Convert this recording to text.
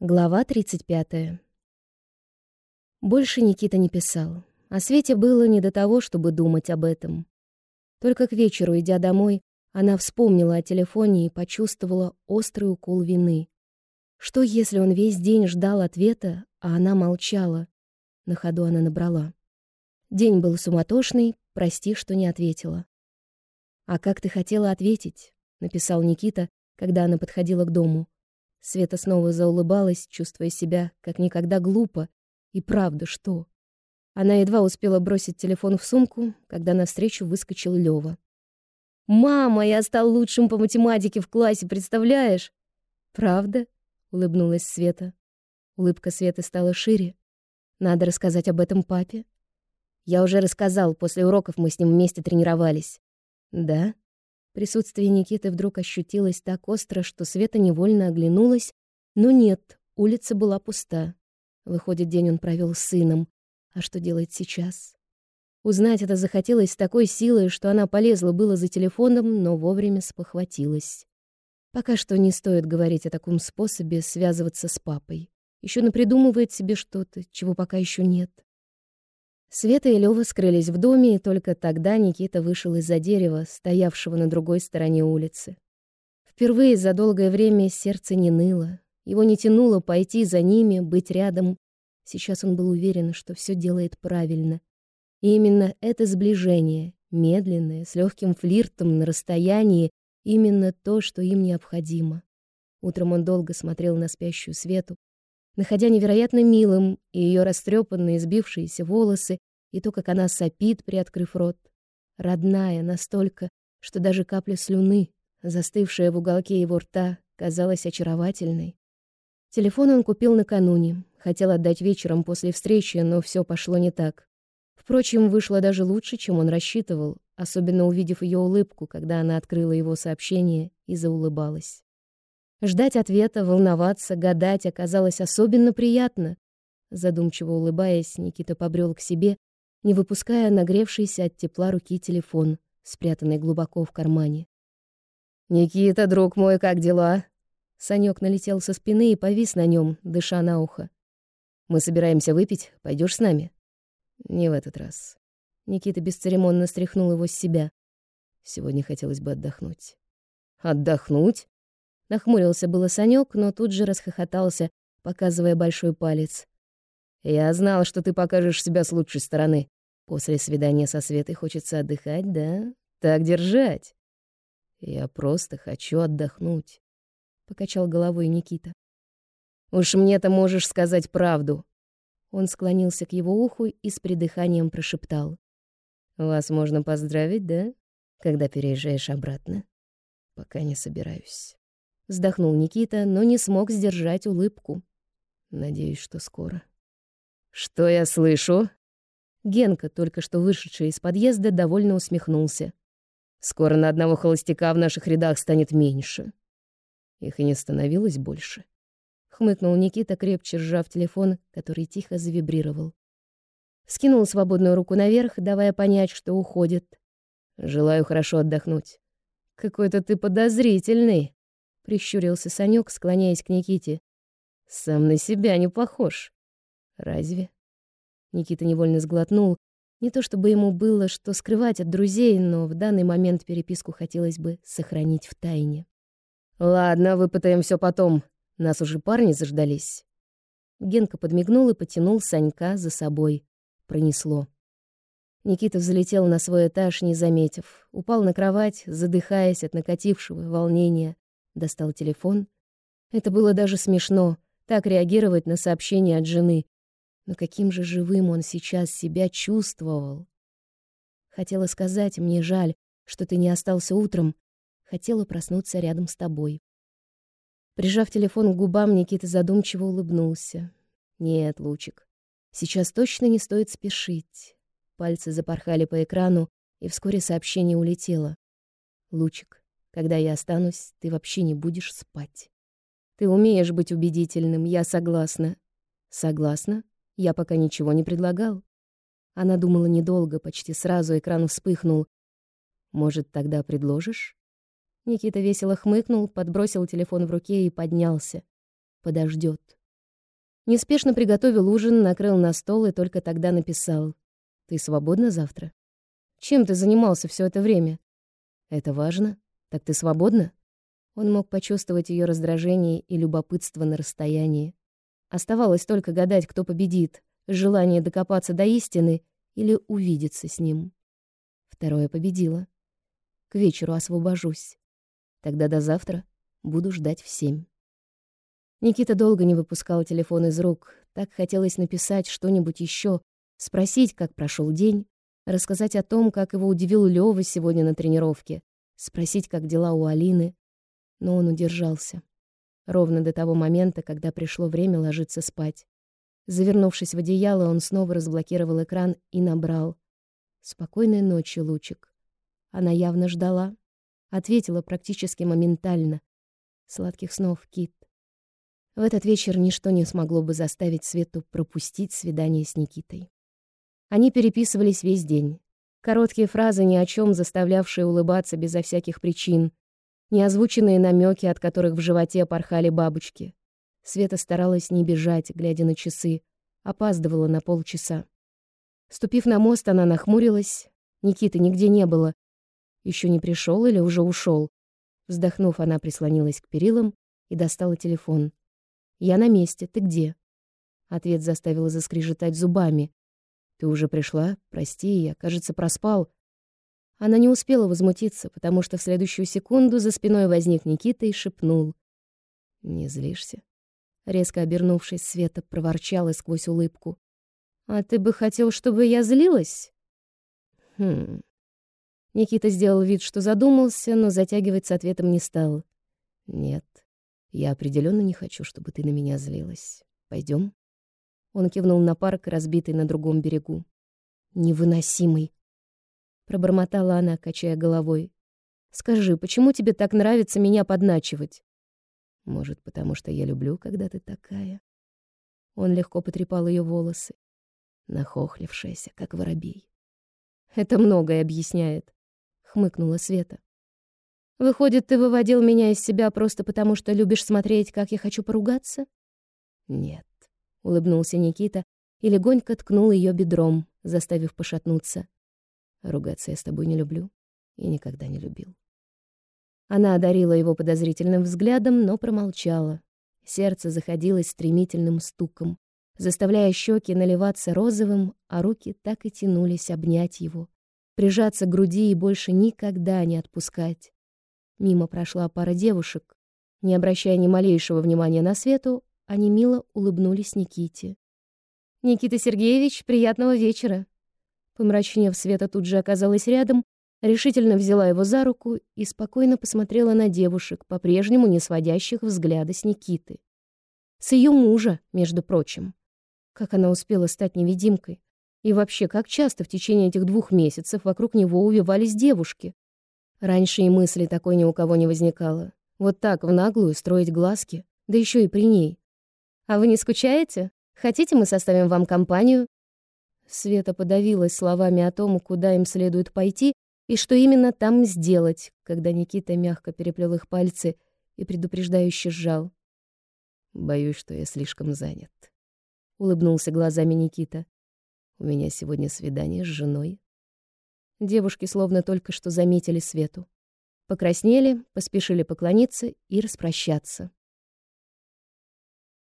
Глава 35. Больше Никита не писал. А Свете было не до того, чтобы думать об этом. Только к вечеру, идя домой, она вспомнила о телефоне и почувствовала острый укол вины. Что, если он весь день ждал ответа, а она молчала? На ходу она набрала. День был суматошный, прости, что не ответила. «А как ты хотела ответить?» — написал Никита, когда она подходила к дому. Света снова заулыбалась, чувствуя себя как никогда глупо. И правда, что? Она едва успела бросить телефон в сумку, когда навстречу выскочил Лёва. «Мама, я стал лучшим по математике в классе, представляешь?» «Правда?» — улыбнулась Света. Улыбка Светы стала шире. «Надо рассказать об этом папе». «Я уже рассказал, после уроков мы с ним вместе тренировались». «Да?» Присутствие Никиты вдруг ощутилось так остро, что Света невольно оглянулась, но нет, улица была пуста. Выходит, день он провел с сыном. А что делать сейчас? Узнать это захотелось с такой силой, что она полезла было за телефоном, но вовремя спохватилась. Пока что не стоит говорить о таком способе связываться с папой. Еще напридумывает себе что-то, чего пока еще нет. Света и Лёва скрылись в доме, и только тогда Никита вышел из-за дерева, стоявшего на другой стороне улицы. Впервые за долгое время сердце не ныло. Его не тянуло пойти за ними, быть рядом. Сейчас он был уверен, что все делает правильно. И именно это сближение, медленное, с легким флиртом на расстоянии, именно то, что им необходимо. Утром он долго смотрел на спящую Свету, находя невероятно милым и ее растрепанные, сбившиеся волосы, и то, как она сопит, приоткрыв рот. Родная настолько, что даже капля слюны, застывшая в уголке его рта, казалась очаровательной. Телефон он купил накануне, хотел отдать вечером после встречи, но все пошло не так. Впрочем, вышло даже лучше, чем он рассчитывал, особенно увидев ее улыбку, когда она открыла его сообщение и заулыбалась. Ждать ответа, волноваться, гадать оказалось особенно приятно. Задумчиво улыбаясь, Никита побрел к себе, не выпуская нагревшийся от тепла руки телефон, спрятанный глубоко в кармане. «Никита, друг мой, как дела?» Санёк налетел со спины и повис на нем, дыша на ухо. «Мы собираемся выпить. Пойдешь с нами?» «Не в этот раз». Никита бесцеремонно стряхнул его с себя. «Сегодня хотелось бы отдохнуть». «Отдохнуть?» Нахмурился было Санёк, но тут же расхохотался, показывая большой палец. «Я знал, что ты покажешь себя с лучшей стороны. После свидания со Светой хочется отдыхать, да? Так держать!» «Я просто хочу отдохнуть», — покачал головой Никита. «Уж мне-то можешь сказать правду». Он склонился к его уху и с придыханием прошептал. «Вас можно поздравить, да? Когда переезжаешь обратно?» «Пока не собираюсь». Вздохнул Никита, но не смог сдержать улыбку. Надеюсь, что скоро. «Что я слышу?» Генка, только что вышедший из подъезда, довольно усмехнулся. «Скоро на одного холостяка в наших рядах станет меньше». Их и не становилось больше. Хмыкнул Никита, крепче сжав телефон, который тихо завибрировал. Скинул свободную руку наверх, давая понять, что уходит. «Желаю хорошо отдохнуть». «Какой-то ты подозрительный», прищурился Санёк, склоняясь к Никите. Сам на себя не похож. Разве? Никита невольно сглотнул. Не то чтобы ему было что скрывать от друзей, но в данный момент переписку хотелось бы сохранить в тайне. Ладно, выпытаем все потом. Нас уже парни заждались. Генка подмигнул и потянул Санька за собой. Пронесло. Никита взлетел на свой этаж, не заметив. Упал на кровать, задыхаясь от накатившего волнения достал телефон. Это было даже смешно, так реагировать на сообщение от жены. Но каким же живым он сейчас себя чувствовал. Хотела сказать, мне жаль, что ты не остался утром. Хотела проснуться рядом с тобой. Прижав телефон к губам, Никита задумчиво улыбнулся. Нет, Лучик, сейчас точно не стоит спешить. Пальцы запорхали по экрану, и вскоре сообщение улетело. Лучик, когда я останусь, ты вообще не будешь спать. Ты умеешь быть убедительным, я согласна. Согласна? Я пока ничего не предлагал. Она думала недолго, почти сразу экран вспыхнул. Может, тогда предложишь? Никита весело хмыкнул, подбросил телефон в руке и поднялся. Подождет. Неспешно приготовил ужин, накрыл на стол и только тогда написал. «Ты свободна завтра?» «Чем ты занимался все это время?» «Это важно. Так ты свободна?» Он мог почувствовать ее раздражение и любопытство на расстоянии. Оставалось только гадать, кто победит, желание докопаться до истины или увидеться с ним. Второе победило. К вечеру освобожусь. Тогда до завтра буду ждать в семь. Никита долго не выпускал телефон из рук. Так хотелось написать что-нибудь еще, спросить, как прошел день, рассказать о том, как его удивил Лёва сегодня на тренировке, спросить, как дела у Алины. Но он удержался. Ровно до того момента, когда пришло время ложиться спать. Завернувшись в одеяло, он снова разблокировал экран и набрал. «Спокойной ночи, Лучик». Она явно ждала. Ответила практически моментально. «Сладких снов, Кит». В этот вечер ничто не смогло бы заставить Свету пропустить свидание с Никитой. Они переписывались весь день. Короткие фразы ни о чем, заставлявшие улыбаться безо всяких причин. Неозвученные намеки, от которых в животе порхали бабочки. Света старалась не бежать, глядя на часы. Опаздывала на полчаса. Ступив на мост, она нахмурилась. Никиты нигде не было. Еще не пришел или уже ушел. Вздохнув, она прислонилась к перилам и достала телефон. «Я на месте. Ты где?» Ответ заставила заскрежетать зубами. «Ты уже пришла? Прости, я, кажется, проспал». Она не успела возмутиться, потому что в следующую секунду за спиной возник Никита и шепнул. «Не злишься?» Резко обернувшись, Света проворчала сквозь улыбку. «А ты бы хотел, чтобы я злилась?» «Хм...» Никита сделал вид, что задумался, но затягивать с ответом не стал. «Нет, я определенно не хочу, чтобы ты на меня злилась. Пойдем. Он кивнул на парк, разбитый на другом берегу. «Невыносимый!» Пробормотала она, качая головой. «Скажи, почему тебе так нравится меня подначивать?» Может, потому что я люблю, когда ты такая. Он легко потрепал ее волосы, нахохлившаяся, как воробей. Это многое объясняет, хмыкнула Света. Выходит, ты выводил меня из себя просто потому, что любишь смотреть, как я хочу поругаться? Нет, улыбнулся Никита и легонько ткнул ее бедром, заставив пошатнуться. Ругаться я с тобой не люблю и никогда не любил. Она одарила его подозрительным взглядом, но промолчала. Сердце заходилось стремительным стуком, заставляя щеки наливаться розовым, а руки так и тянулись обнять его, прижаться к груди и больше никогда не отпускать. Мимо прошла пара девушек. Не обращая ни малейшего внимания на Свету, они мило улыбнулись Никите. «Никита Сергеевич, приятного вечера!» Помрачнев, Света тут же оказалась рядом решительно взяла его за руку и спокойно посмотрела на девушек, по-прежнему не сводящих взгляда с Никиты. С ее мужа, между прочим. Как она успела стать невидимкой? И вообще, как часто в течение этих двух месяцев вокруг него увивались девушки? Раньше и мысли такой ни у кого не возникало. Вот так, в наглую, строить глазки, да еще и при ней. «А вы не скучаете? Хотите, мы составим вам компанию?» Света подавилась словами о том, куда им следует пойти, и что именно там сделать, когда Никита мягко переплел их пальцы и предупреждающе сжал. «Боюсь, что я слишком занят», — улыбнулся глазами Никита. «У меня сегодня свидание с женой». Девушки словно только что заметили Свету. Покраснели, поспешили поклониться и распрощаться.